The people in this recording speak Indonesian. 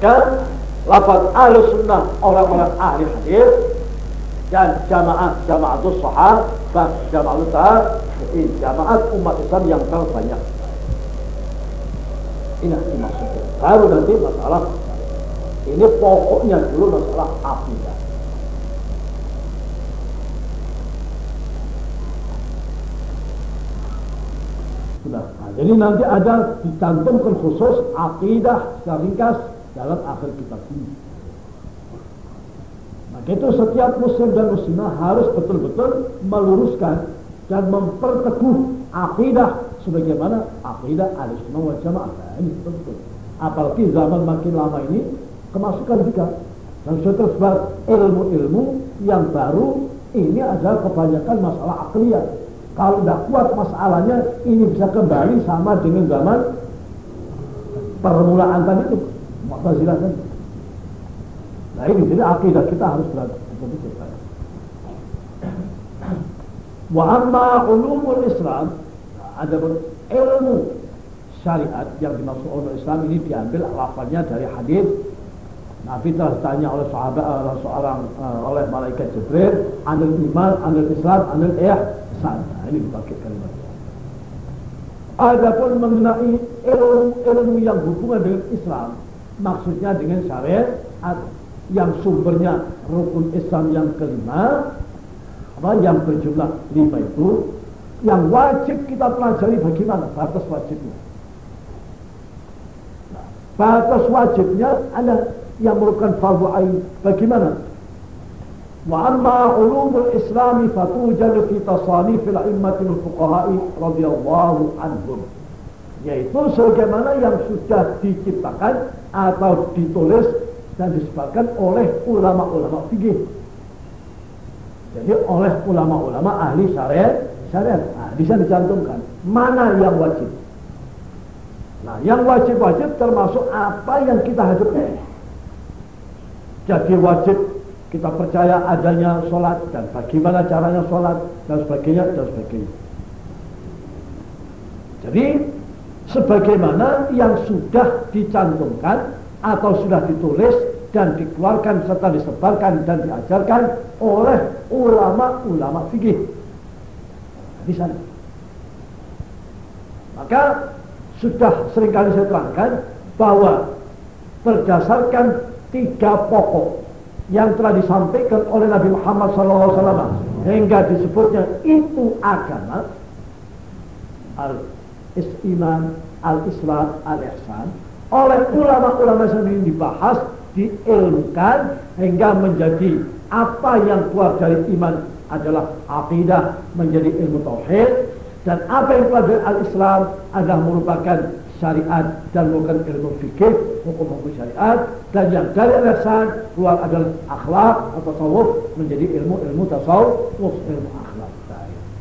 maka lafaz ahlu sunnah orang-orang ahli hadis dan jamaah jamaah sahabat jamaah ini jamaat umat Islam yang terbanyak ini maksudnya baru nanti masalah. Ini pokoknya dulu masalah akidah. Nah, jadi nanti ada dicantumkan khusus akidah secara ringkas dalam akhir kitab ini. Maka itu setiap muslim dan muslimah harus betul-betul meluruskan dan memperteguh akidah sebagaimana akidah al-sunnah wal jamaah. Nah, ini betul. Apalagi zaman makin lama ini kemasukan juga dan sudah tersebar ilmu-ilmu yang baru ini adalah kebanyakan masalah akliyah kalau tidak kuat masalahnya, ini bisa kembali sama dengan zaman permulaan tadi itu. Mu'tazilah tadi. Nah ini jadi akidah kita harus berada betul Wa amma ulumul Islam ada ilmu syariat yang dimaksud ulumul Islam ini diambil lafalnya dari hadis Nabi telah ditanya oleh sahabat oleh seorang uh, oleh malaikat Jibril anil iman, anil Islam, anil ihsan. Nah, ini dipakai kalimat. Adapun mengenai ilmu, ilmu yang hubungan dengan Islam, maksudnya dengan syariat yang sumbernya rukun Islam yang kelima, apa yang berjumlah lima itu, yang wajib kita pelajari bagaimana batas wajibnya. Nah, batas wajibnya ada yang merupakan fardu ain. Bagaimana? Wa amma ulumul islami fatujadu fi tasanifil a'immatil fuqaha'i radhiyallahu anhum. Yaitu sebagaimana yang sudah diciptakan atau ditulis dan disebutkan oleh ulama-ulama fikih. Jadi oleh ulama-ulama ahli syariat, syariat. Nah, bisa dicantumkan mana yang wajib. Nah, yang wajib-wajib termasuk apa yang kita hadapi. Jadi wajib kita percaya adanya sholat dan bagaimana caranya sholat dan sebagainya dan sebagainya. Jadi sebagaimana yang sudah dicantumkan atau sudah ditulis dan dikeluarkan serta disebarkan dan diajarkan oleh ulama-ulama fikih di sana. Maka sudah sering kali saya terangkan bahwa berdasarkan tiga pokok yang telah disampaikan oleh Nabi Muhammad SAW hingga disebutnya itu agama al-iman, al-islam, al-ihsan. Oleh ulama-ulama sendiri dibahas diilmukan hingga menjadi apa yang keluar dari iman adalah akidah menjadi ilmu tauhid. Dan apa yang keluar dari al-islam adalah merupakan syariat dan bukan ilmu fikih hukum-hukum syariat. Dan yang dari alasan keluar adalah akhlak atau tasawuf menjadi ilmu-ilmu tasawuf ilmu akhlak